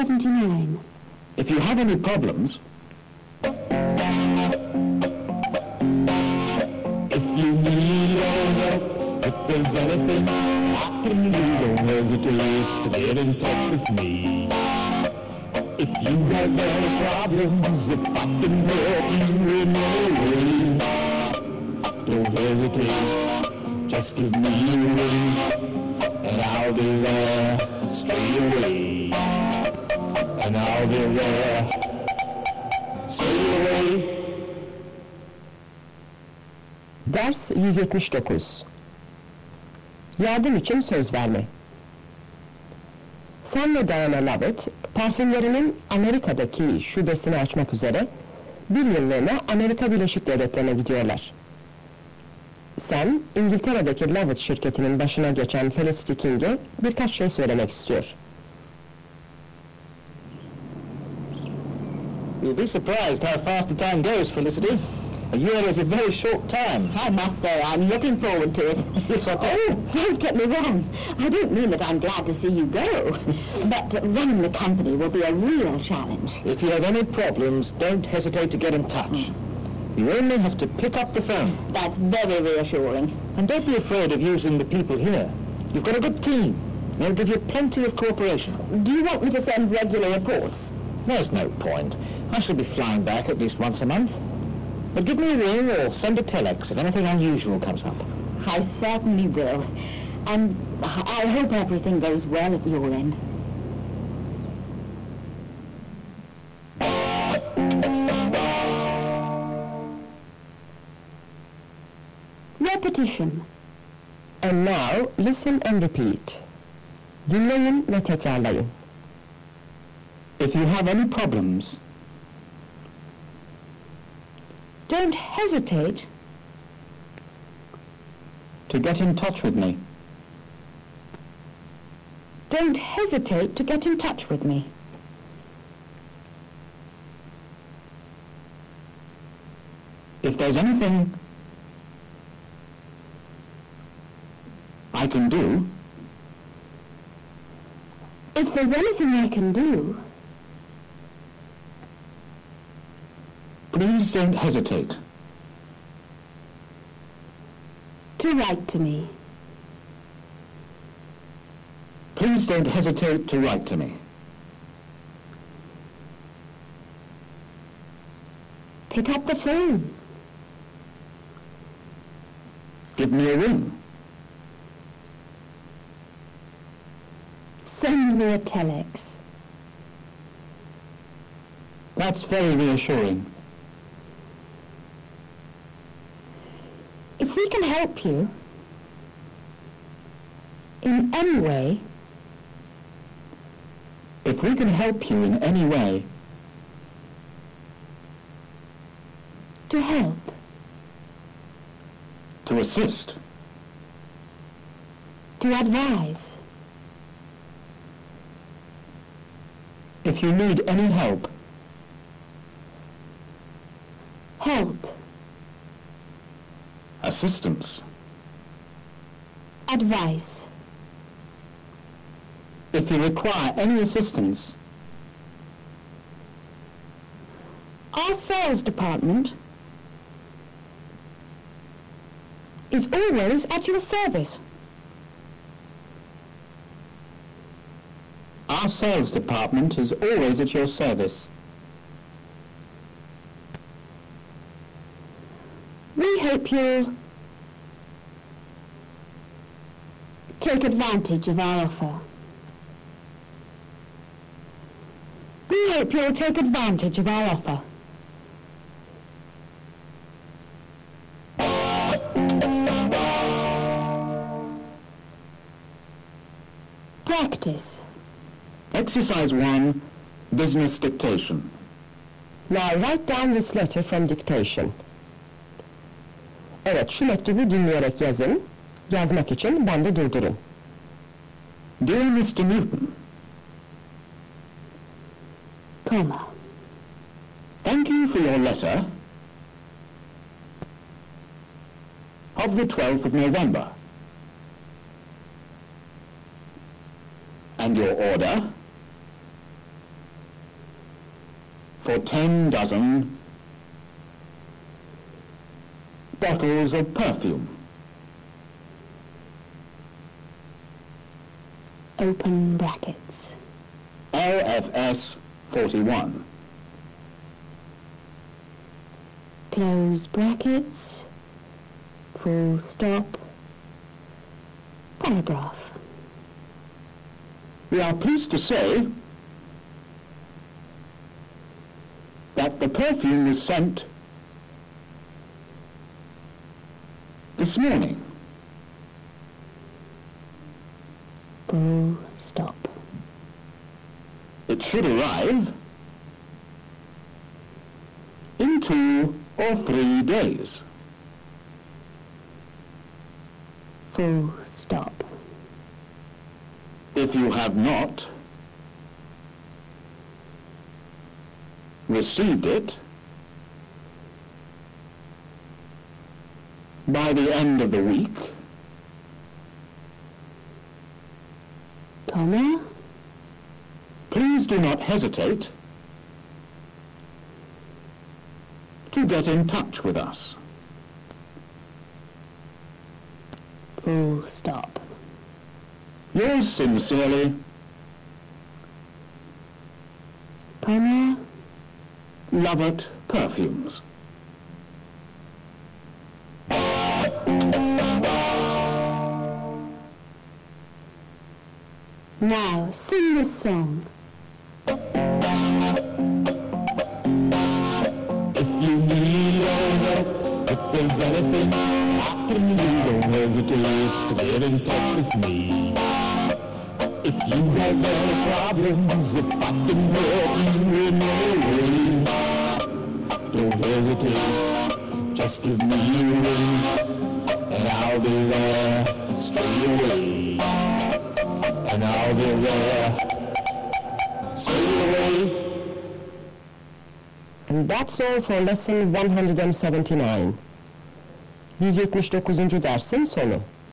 79. If you have any problems, if you need help, if there's anything I can do, don't hesitate to get in touch with me. If you have any problems, if I can help you in any way, don't hesitate, just give me a ring, and I'll be there. And I'll be there. Ders 179 Yardım için söz verme Sam ve Diana Lovett, parfümlerinin Amerika'daki şubesini açmak üzere bir yıllığına Amerika Birleşik Devletleri'ne gidiyorlar. Sam, İngiltere'deki Lovett şirketinin başına geçen Felicity King'e birkaç şey söylemek istiyor. You'll be surprised how fast the time goes, Felicity. A year is a very short time. I must say, I'm looking forward to it. oh, don't get me wrong. I don't mean that I'm glad to see you go. But running the company will be a real challenge. If you have any problems, don't hesitate to get in touch. Mm. You only have to pick up the phone. That's very reassuring. And don't be afraid of using the people here. You've got a good team. They'll give you plenty of cooperation. Do you want me to send regular reports? There's no point. I shall be flying back at least once a month. But give me a ring or send a telex if anything unusual comes up. I certainly will. And I hope everything goes well at your end. Repetition. And now, listen and repeat. Dinleyin ve tekrarlayın. If you have any problems, Don't hesitate to get in touch with me. Don't hesitate to get in touch with me. If there's anything I can do, If there's anything I can do, please don't hesitate. to write to me. Please don't hesitate to write to me. Pick up the phone. Give me a ring. Send me a telex. That's very reassuring. If we can help you in any way, If we can help you in any way, to help, to assist, to advise, if you need any help, help, assistance, advice, if you require any assistance, our sales department is always at your service. our sales department is always at your service. We hope you'll take advantage of our offer. We hope you'll take advantage of our offer. Practice. Exercise 1, business dictation. Now write down this letter from dictation. Evet, şu mektubu dinleyerek yazın. Yazmak için ben de durdurun. Dear Mr. Newton, Comma. thank you for your letter of the 12th of November and your order for ten dozen bottles of perfume. Open brackets. LFS 41. Close brackets. Full stop. Paragraph. We are pleased to say that the perfume was sent this morning. Full stop. It should arrive in two or three days. Full stop. If you have not received it by the end of the week, Comma. please do not hesitate to get in touch with us. Full stop. Yours sincerely, Comma. Lovett Perfumes. Now sing this song. If you need any help, if there's anything I can do, don't hesitate to get in touch with me. If you have any problems, if I can help you in any way, don't hesitate, just give me a ring, and I'll be there straight away. And I'll be there. And that's all for lesson 179. 179. dersin sonu.